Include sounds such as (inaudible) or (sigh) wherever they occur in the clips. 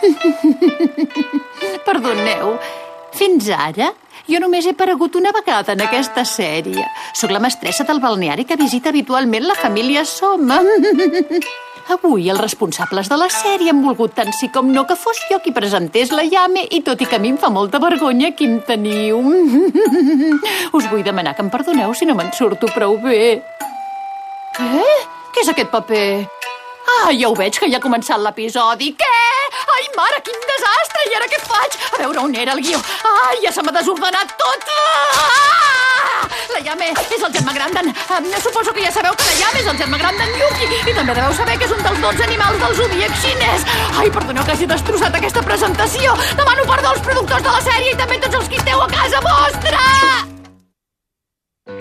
(laughs) Perdoneu, fins ara jo només he paregut una vegada en aquesta sèrie. Sóc la mestressa del balneari que visita habitualment la família Soma. (laughs) Avui els responsables de la sèrie han volgut tant sí com no que fos jo qui presentés la llame i tot i que a mi em fa molta vergonya, aquí em teniu. (laughs) Us vull demanar que em perdoneu si no me'n surto prou bé. Què? Què és aquest paper? Ah, ja ho veig, que ja ha començat l'episodi. Què? Ai, mare, quin desastre! I ara què faig? A veure on era el guió. Ai, ja se m'ha desordenat tot! Ah! La Yame és el germà gran d'en... Suposo que ja sabeu que la Yame és el germà gran d'en Yuki i també deveu saber que és un dels 12 animals del zodíac xinès. Ai, perdoneu que hagi destrossat aquesta presentació. Demano perdó als productors de la sèrie i també tots els que esteu a casa vostra!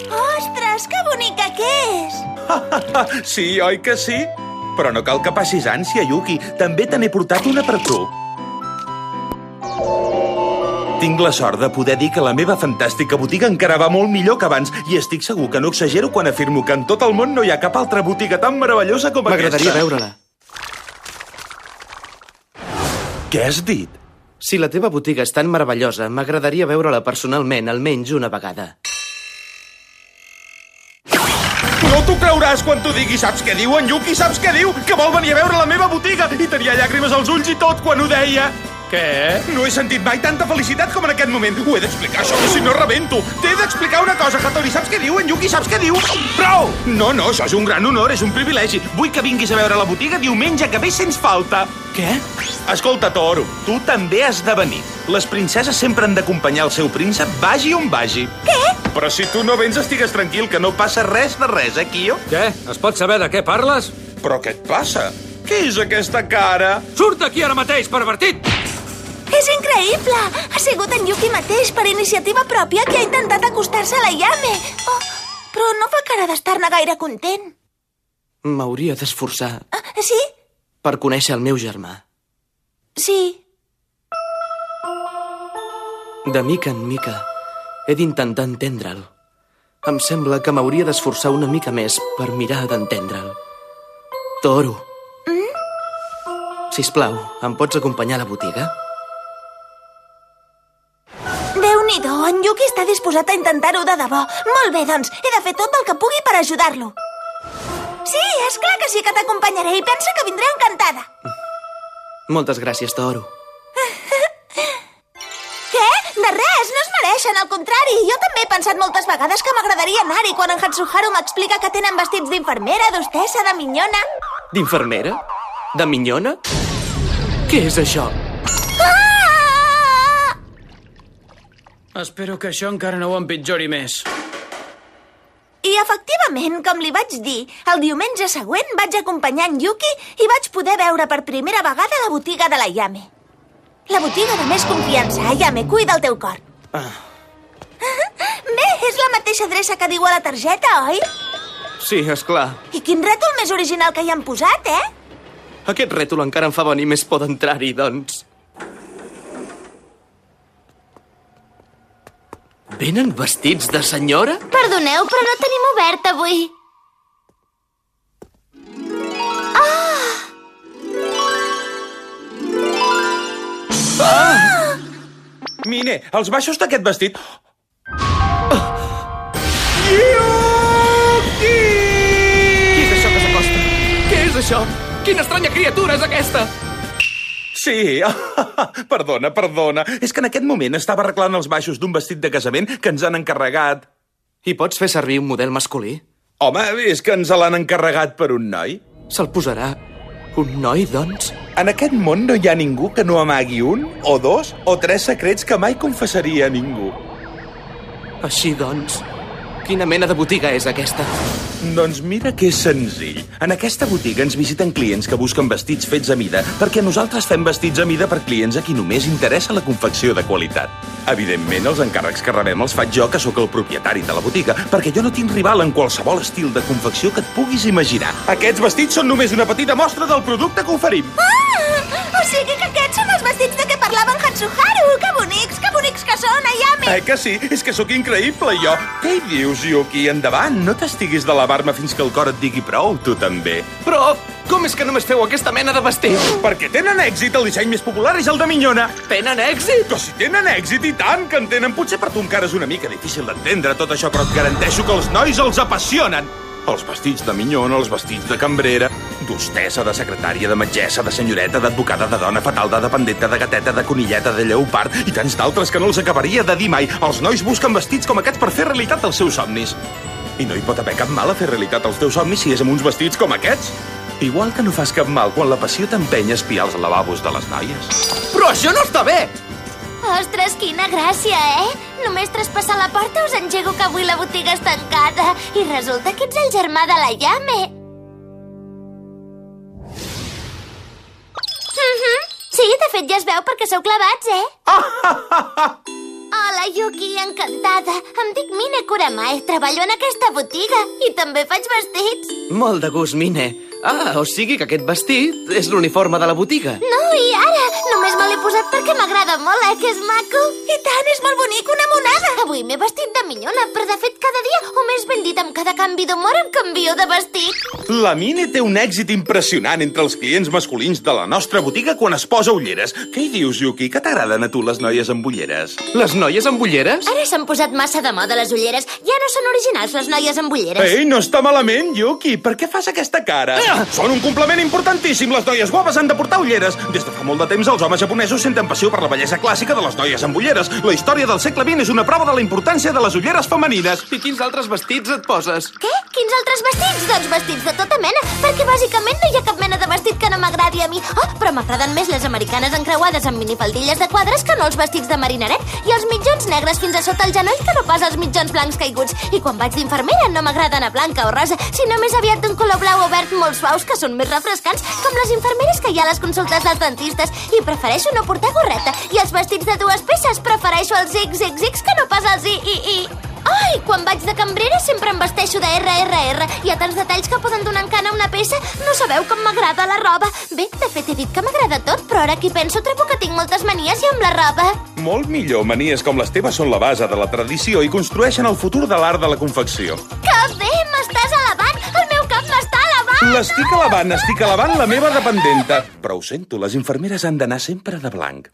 Ostres, que bonica que és! (laughs) sí, oi que sí? Però no cal que passis ànsia, Yuki. També te n'he portat una per tu. Tinc la sort de poder dir que la meva fantàstica botiga encara va molt millor que abans i estic segur que no exagero quan afirmo que en tot el món no hi ha cap altra botiga tan meravellosa com aquesta. M'agradaria veure-la. Què has dit? Si la teva botiga és tan meravellosa, m'agradaria veure-la personalment almenys una vegada. T'ho creuràs quan t'ho digui. Saps què diu en Yuki? Saps què diu? Que vol venir a veure la meva botiga i tenia llàgrimes als ulls i tot quan ho deia. Què? No he sentit mai tanta felicitat com en aquest moment. Ho he d'explicar, això, si no rebento. T'he d'explicar una cosa, Hattori. Saps què diu en Yuki? Saps què diu? Prou! No, no, això és un gran honor, és un privilegi. Vull que vinguis a veure la botiga diumenge que ve sens falta. Què? Escolta, Toro, tu també has de venir. Les princeses sempre han d'acompanyar el seu príncep, vagi on vagi. Què? Però si tu no vens, estigues tranquil, que no passa res de res, eh, Kio? Què? Es pot saber de què parles? Però què et passa? Què és aquesta cara? Surt d'aquí ara mateix, pervertit! És increïble! Ha sigut en Yuki mateix, per iniciativa pròpia, que ha intentat acostar-se a la Yame. Oh, però no fa cara d'estar-ne gaire content. M'hauria d'esforçar Ah, sí? per conèixer el meu germà. Sí. De mica en mica he d'intentar entendre'l. Em sembla que m'hauria d'esforçar una mica més per mirar d'entendre'l. Toro. Mm? Sisplau, em pots acompanyar a la botiga? Déu-n'hi-do, en Yuki està disposat a intentar-ho de debò. Molt bé, doncs, he de fer tot el que pugui per ajudar-lo. Sí, és clar que sí que t'acompanyaré i pensa que vindré encantada. Moltes gràcies, Toro. De res, no es mereixen, al contrari. Jo també he pensat moltes vegades que m'agradaria anar-hi quan en Hatsuharu m'explica que tenen vestits d'infermera, d'hostessa, de minyona. D'infermera? De minyona? Què és això? Ah! Espero que això encara no ho empitjori més. I efectivament, com li vaig dir, el diumenge següent vaig acompanyar en Yuki i vaig poder veure per primera vegada la botiga de la Yame. La botiga de més confiança. Yame, cuida el teu cor. Ah, (laughs) Bé, és la mateixa adreça que diu a la targeta, oi? sí, és clar. I quin rètol més original que hi han posat, eh? Aquest rètol encara em fa venir més por d'entrar-hi, doncs. Venen vestits de senyora? Perdoneu, però no tenim obert avui. Mine, els baixos d'aquest vestit... Qui és això que s'acosta? Què és això? Quina estranya criatura és aquesta? Sí, (laughs) perdona, perdona. És que en aquest moment estava arreglant els baixos d'un vestit de casament que ens han encarregat. I pots fer servir un model masculí? Home, és que ens l'han encarregat per un noi. Se'l posarà un noi, doncs? En aquest món no hi ha ningú que no amagui un, o dos, o tres secrets que mai confessaria a ningú. Així, doncs, quina mena de botiga és aquesta? Doncs mira que és senzill. En aquesta botiga ens visiten clients que busquen vestits fets a mida, perquè nosaltres fem vestits a mida per clients a qui només interessa la confecció de qualitat. Evidentment, els encàrrecs que rebem els faig jo, que sóc el propietari de la botiga, perquè jo no tinc rival en qualsevol estil de confecció que et puguis imaginar. Aquests vestits són només una petita mostra del producte que oferim. Ah! O sigui que aquests són els vestits de què parlava en Hatsuharu! Que bonics, que bonics que són, Ayame! Eh que sí? És que sóc increïble, jo. Què hi dius, Yuki? Endavant, no t'estiguis d'alarmar-me fins que el cor et digui prou, tu també. Però com és que només feu aquesta mena de vestit? Perquè tenen èxit, el disseny més popular és el de Minyona. Tenen èxit? Que si tenen èxit i tant que en tenen. Potser per tu encara és una mica difícil d'entendre tot això, però et garanteixo que els nois els apassionen. Els vestits de minyona, els vestits de cambrera, d'hostessa, de secretària, de metgessa, de senyoreta, d'advocada, de dona fatal, de dependenta, de gateta, de conilleta, de lleopard i tants d'altres que no els acabaria de dir mai. Els nois busquen vestits com aquests per fer realitat els seus somnis. I no hi pot haver cap mal a fer realitat els teus somnis si és amb uns vestits com aquests. Igual que no fas cap mal quan la passió t'empenya a espiar els lavabos de les noies. Però això no està bé! Ostres, quina gràcia, eh? Només traspassar la porta us engego que avui la botiga és tancada. I resulta que ets el germà de la Yame. Fet ja es veu perquè sou clavats, eh? (laughs) Hola, Yuki, encantada. Em dic Mine Kuramae, treballo en aquesta botiga i també faig vestits. Molt de gust, Mine. Ah, o sigui que aquest vestit és l'uniforme de la botiga. No, i ara? Només me l'he posat perquè m'agrada molt, eh, que és maco. I tant, és molt bonic, una monada! Avui m'he vestit de minyona, però de fet cada dia, o més ben dit, amb cada canvi d'humor em canvio de vestit. La Mine té un èxit impressionant entre els clients masculins de la nostra botiga quan es posa ulleres. Què hi dius, Yuki? Que t'agraden a tu les noies amb ulleres? Les noies amb ulleres? Ara s'han posat massa de moda les ulleres. Ja no són originals les noies amb ulleres. Ei, no està malament, Yuki. Per què fas aquesta cara? Ah! Són un complement importantíssim. Les noies guapes han de portar ulleres. Des de fa molt de temps els homes japonesos senten passió per la bellesa clàssica de les noies amb ulleres. La història del segle XX és una prova de la importància de les ulleres femenines. I quins altres vestits et poses? Què? Quins altres vestits? Doncs vestits de tota mena, perquè bàsicament no hi ha cap mena de vestit que no m'agradi a mi. Oh, però m'agraden més les americanes encreuades amb minifaldilles de quadres que no els vestits de marinaret i els mitjons negres fins a sota el genoll que no pas els mitjons blancs caiguts. I quan vaig d'infermera no m'agraden a blanca o rosa, sinó més aviat d'un color blau o verd molt suaus que són més refrescants, com les infermeres que hi ha a les consultes dels dentistes. I prefereixo no portar gorreta. I els vestits de dues peces prefereixo els XXX que no pas els III. Ai, quan vaig de cambrera sempre em vesteixo de RRR. Hi ha tants detalls que poden donar encant a una peça. No sabeu com m'agrada la roba. Bé, de fet he dit que m'agrada tot, però ara que hi penso trobo que tinc moltes manies i amb la roba. Molt millor. Manies com les teves són la base de la tradició i construeixen el futur de l'art de la confecció. Que bé, L'estic alabant, estic alabant la meva dependenta. Però ho sento, les infermeres han d'anar sempre de blanc.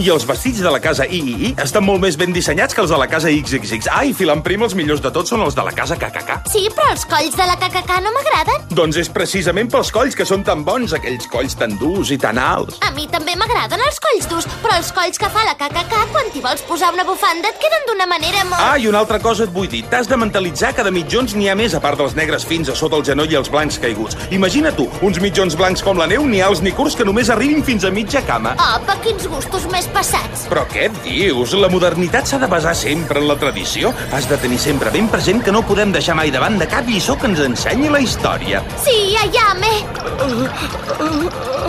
I els vestits de la casa III estan molt més ben dissenyats que els de la casa XXX. Ah, i filant prim, els millors de tots són els de la casa KKK. Sí, però els colls de la KKK no m'agraden. Doncs és precisament pels colls que són tan bons, aquells colls tan durs i tan alts. A mi també m'agraden els colls durs, però els colls que fa la KKK quan t'hi vols posar una bufanda et queden d'una manera molt... Ah, i una altra cosa et vull dir. T'has de mentalitzar que de mitjons n'hi ha més a part dels negres fins a sota el genoll i els blancs caiguts. Imagina tu, uns mitjons blancs com la neu, ni alts ni curts que només arribin fins a mitja cama. Apa, quins gustos més passats. Però què et dius? La modernitat s'ha de basar sempre en la tradició. Has de tenir sempre ben present que no podem deixar mai davant de cap lliçó que ens ensenyi la història. Sí, Ayame.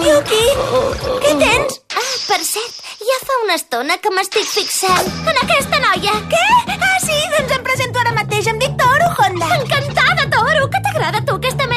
Yuki, què tens? Ah, per cert, ja fa una estona que m'estic fixant en aquesta noia. Què? Ah, sí, doncs em presento ara mateix. Em dic Toru Honda. Encantada, Toro! Que t'agrada tu aquesta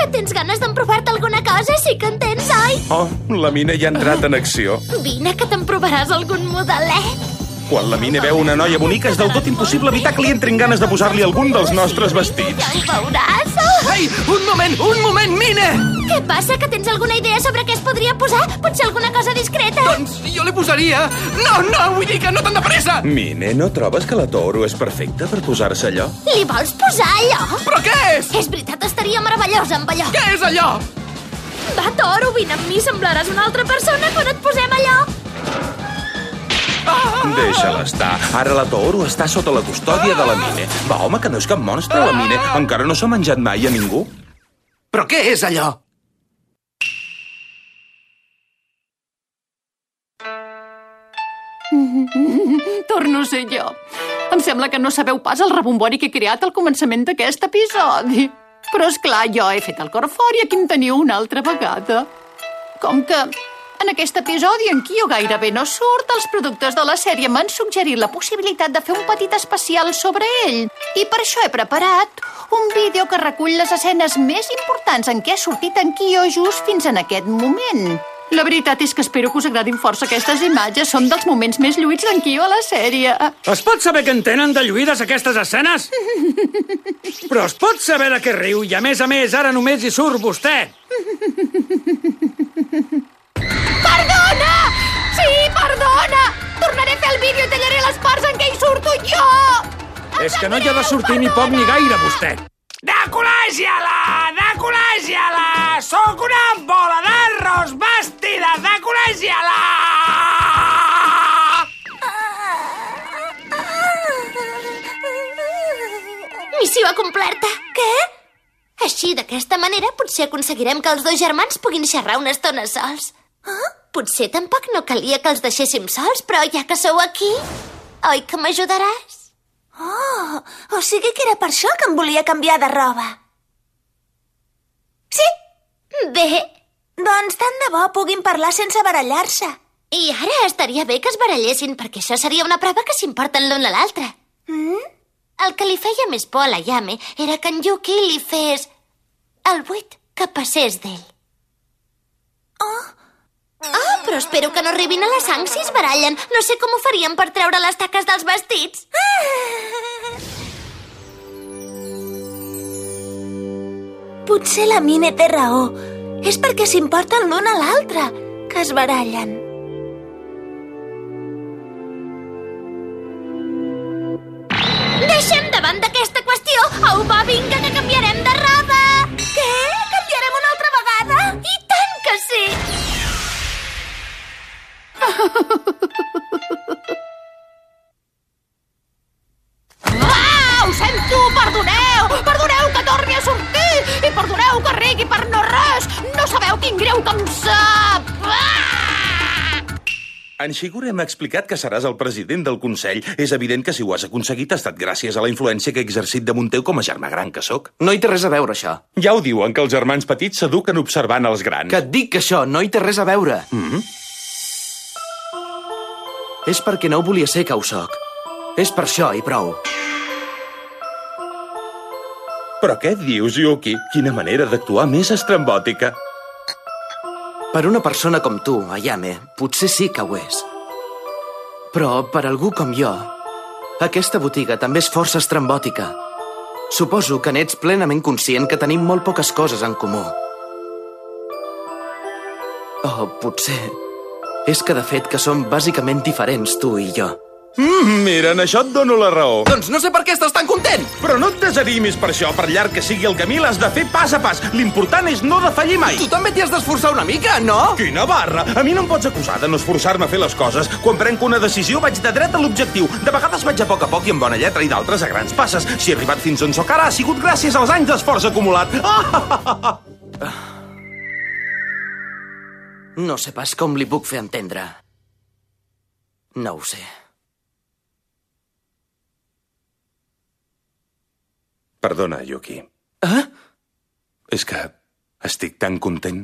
Que tens ganes d'emprovar-te alguna cosa? Sí que en tens, oi? Oh, la mina ja ha entrat en acció. Vine, que te'n provaràs algun modelet. Quan la Mine veu una noia bonica és del tot impossible evitar que li entrin ganes de posar-li algun dels nostres vestits. Ja ho veuràs. Oh. Ei, un moment, un moment, Mine! Què passa? Que tens alguna idea sobre què es podria posar? Potser alguna cosa discreta? Doncs jo li posaria... No, no, vull dir que no tan de pressa! Mine, no trobes que la Toro és perfecta per posar-se allò? Li vols posar allò? Però què és? És veritat, estaria meravellosa amb allò. Què és allò? Va, Toro, vine amb mi, semblaràs una altra persona quan et posem allò. Deixa-la estar. Ara la Toro està sota la custòdia de la Mine. Va, home, que no és cap monstre, la Mine. Encara no s'ha menjat mai a ningú. Però què és allò? Torno a ser jo. Em sembla que no sabeu pas el rebombori que he creat al començament d'aquest episodi. Però, és clar, jo he fet el cor fort i aquí em teniu una altra vegada. Com que En aquest episodi en Kyo gairebé no surt, els productors de la sèrie m'han suggerit la possibilitat de fer un petit especial sobre ell. I per això he preparat un vídeo que recull les escenes més importants en què ha sortit en Kyo just fins en aquest moment. La veritat és que espero que us agradin força aquestes imatges. Són dels moments més lluïts d'en Kyo a la sèrie. Es pot saber què en tenen de lluïdes aquestes escenes? Però es pot saber de què riu i a més a més ara només hi surt vostè. Perdona! Sí, perdona! Tornaré a fer el vídeo i tallaré les parts en què hi surto jo! És que no hi ha de sortir ni poc ni gaire, vostè. De col·legiala! De col·legiala! Sóc una bola d'arròs vestida de col·legiala! Missió acomplerta. Què? Així, d'aquesta manera, potser aconseguirem que els dos germans puguin xerrar una estona sols. Ah? Potser tampoc no calia que els deixéssim sols, però ja que sou aquí, oi que m'ajudaràs? Oh, o sigui que era per això que em volia canviar de roba. Sí, Bé, doncs tant de bo puguin parlar sense barallar-se. i ara estaria bé que es barallessin, perquè això seria una prova que s'importen l'un a l'altre. Mm? El que li feia més por a la Yame era que en Yuki li fes... el buit que passés d'ell. Oh, Ah, però espero que no arribin a la sang si es barallen. No sé com ho farien per treure les taques dels vestits. (laughs) potser la Mine té raó. És perquè s'importen l'un a l'altre, que es barallen. Ah, ho sento, perdoneu! Perdoneu que torni a sortir! I perdoneu que rigui per no res! No sabeu quin greu que em sap! Ah! En Shigure m'ha explicat que seràs el president del Consell. És evident que si ho has aconseguit ha estat gràcies a la influència que he exercit damunt teu com a germà gran que sóc. No hi té res a veure, això. Ja ho diuen, que els germans petits s'eduquen observant els grans. Que et dic que això no hi té res a veure. Mm -hmm. És perquè no volia ser que ho soc. És per això i prou. Però què dius, Yuki? Quina manera d'actuar més estrambòtica. Per una persona com tu, Ayame, potser sí que ho és. Però per algú com jo, aquesta botiga també és força estrambòtica. Suposo que n'ets plenament conscient que tenim molt poques coses en comú. O potser és que de fet que som bàsicament diferents, tu i jo. Mm, mira, en això et dono la raó. Doncs no sé per què estàs tan content! Però no et desanimis per això. Per llarg que sigui el camí, l'has de fer pas a pas. L'important és no defallir mai. Tu també t'hi has d'esforçar una mica, no? Quina barra! A mi no em pots acusar de no esforçar-me a fer les coses. Quan prenc una decisió vaig de dret a l'objectiu. De vegades vaig a poc a poc i amb bona lletra i d'altres a grans passes. Si he arribat fins on sóc ara ha sigut gràcies als anys d'esforç acumulat. Ah! (laughs) No sé pas com li puc fer entendre. No ho sé. Perdona, Yuki. Eh? És que estic tan content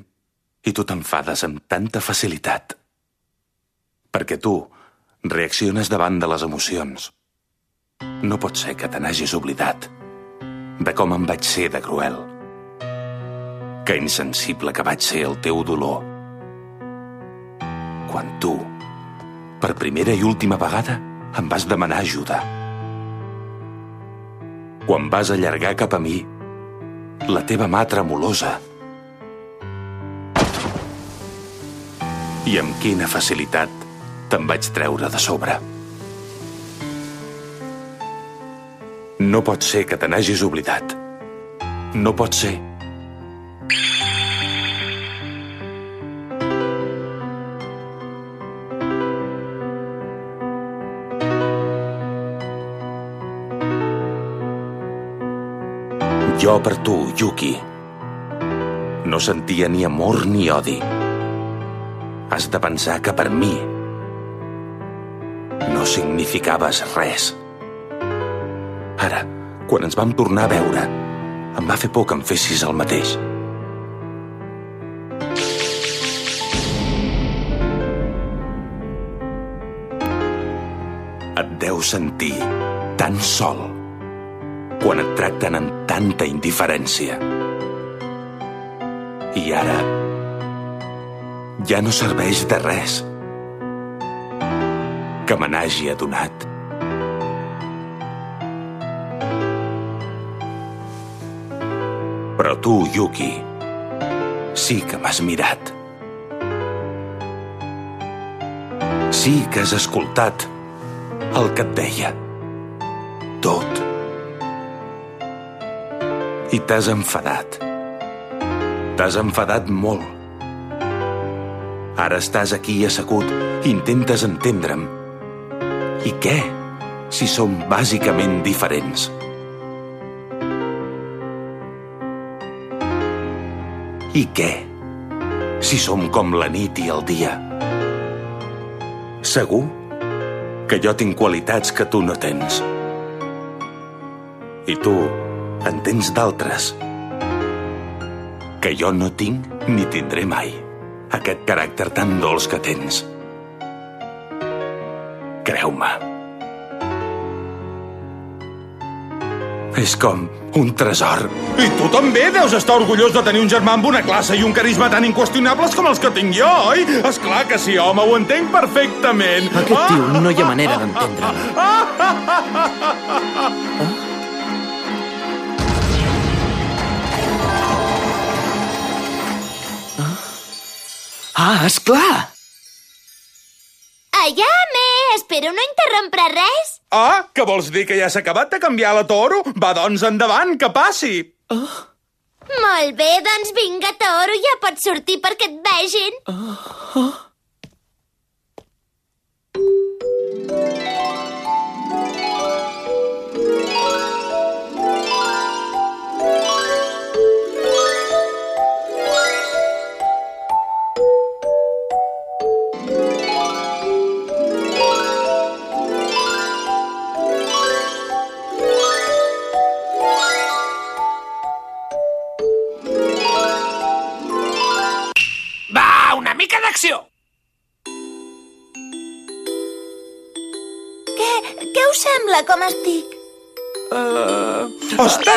i tu t'enfades amb tanta facilitat. Perquè tu reacciones davant de les emocions. No pot ser que te n'hagis oblidat de com em vaig ser de cruel. Que insensible que vaig ser el teu dolor. Quan tu, per primera i última vegada, em vas demanar ajuda. Quan vas allargar cap a mi la teva mà tremolosa. I amb quina facilitat te'n vaig treure de sobre. No pot ser que te n'hagis oblidat. No pot ser. Jo per tu, Yuki. No sentia ni amor ni odi. Has de pensar que per mi no significaves res. Ara, quan ens vam tornar a veure, em va fer por que em fessis el mateix. Et deu sentir tan sol quan et tracten amb tanta indiferència. I ara ja no serveix de res que me n'hagi adonat. Però tu, Yuki, sí que m'has mirat. Sí que has escoltat el que et deia. Tot. I t'has enfadat. T'has enfadat molt. Ara estàs aquí assegut i intentes entendre'm. I què, si som bàsicament diferents? I què, si som com la nit i el dia? Segur que jo tinc qualitats que tu no tens. I tu en tens d'altres que jo no tinc ni tindré mai. Aquest caràcter tan dolç que tens. Creu-me. És com un tresor. I tu també deus estar orgullós de tenir un germà amb una classe i un carisma tan inqüestionables com els que tinc jo, oi? És clar que sí, home, ho entenc perfectament. Aquest tio no hi ha manera d'entendre'l. (laughs) Ah, és clar! Ayame! Espero no interrompre res. Ah, que vols dir que ja s'ha acabat de canviar la Toro? Va, doncs, endavant, que passi. Molt bé, doncs vinga, Toro, ja pots sortir perquè et vegin. Va,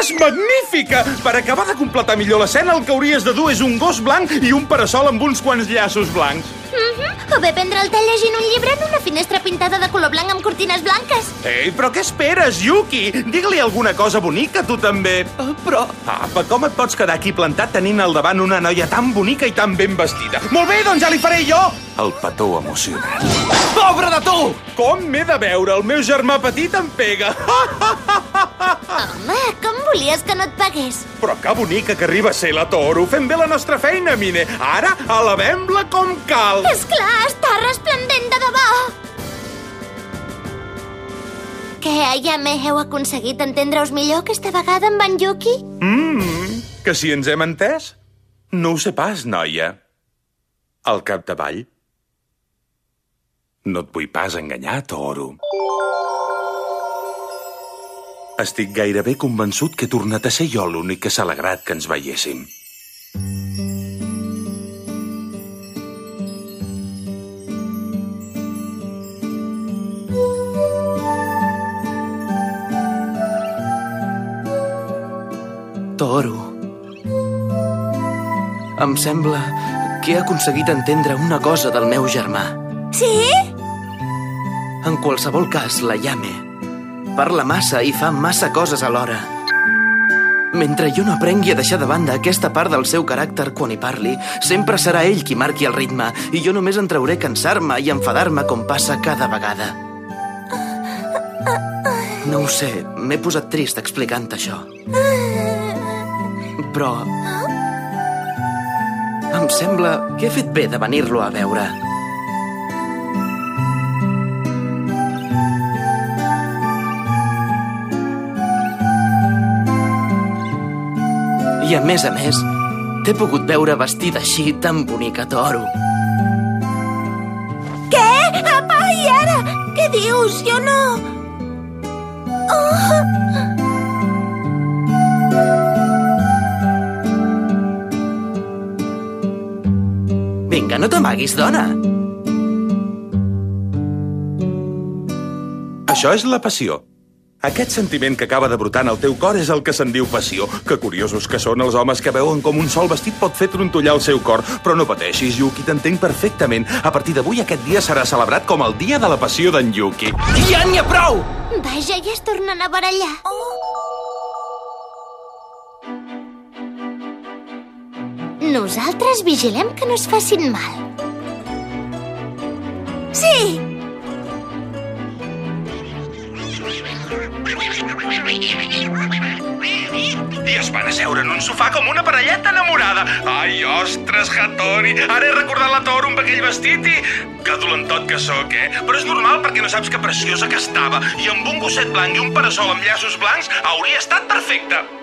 Estàs magnífica! Per acabar de completar millor l'escena, el que hauries de dur és un gos blanc i un parasol amb uns quants llaços blancs. O bé prendre el té llegint un llibre en una finestra pintada de color blanc amb cortines blanques. Ei, però què esperes, Yuki? Digue-li alguna cosa bonica, tu també. Ah, però... Apa, com et pots quedar aquí plantat tenint al davant una noia tan bonica i tan ben vestida? Molt bé, doncs ja li faré jo! El petó emocionat. Pobre de tu! Com m'he de veure? El meu germà petit em pega. Home, com volies que no et pagués? Però que bonica que arriba a ser la Toro. Fem bé la nostra feina, Mine. Ara, alabem-la com cal. És clar, està resplendent de debò. Què, Ayame, heu aconseguit entendre-us millor aquesta vegada amb en Yuki? Mm, que si ens hem entès? No ho sé pas, noia. Al capdavall. No et vull pas enganyar, Toro. Estic gairebé convençut que he tornat a ser jo l'únic que s'ha alegrat que ens veiéssim. Em sembla que he aconseguit entendre una cosa del meu germà. Sí? En qualsevol cas, la llame. Parla massa i fa massa coses alhora. Mentre jo no aprengui a deixar de banda aquesta part del seu caràcter quan hi parli, sempre serà ell qui marqui el ritme i jo només en trauré cansar-me i enfadar-me com passa cada vegada. No ho sé, m'he posat trist explicant això. Però... Em sembla que he fet bé de venir-lo a veure. I a més a més, t'he pogut veure vestida així tan bonica, Toro. Què? Apa, i ara? Què dius? Jo no... Oh! No t'amaguis, dona. Això és la passió. Aquest sentiment que acaba de brotar en el teu cor és el que se'n diu passió. Que curiosos que són els homes que veuen com un sol vestit pot fer trontollar el seu cor. Però no pateixis, Yuki, t'entenc perfectament. A partir d'avui aquest dia serà celebrat com el dia de la passió d'en Yuki. Ja n'hi ha prou! Vaja, ja es tornen a barallar. Nosaltres vigilem que no es facin mal. Sí! I es van asseure en un sofà com una parelleta enamorada. Ai, ostres, Hattori, ara he recordat la Toro amb aquell vestit i... Que dolentot que sóc, eh? Però és normal perquè no saps que preciosa que estava. I amb un gosset blanc i un parasol amb llaços blancs hauria estat perfecte.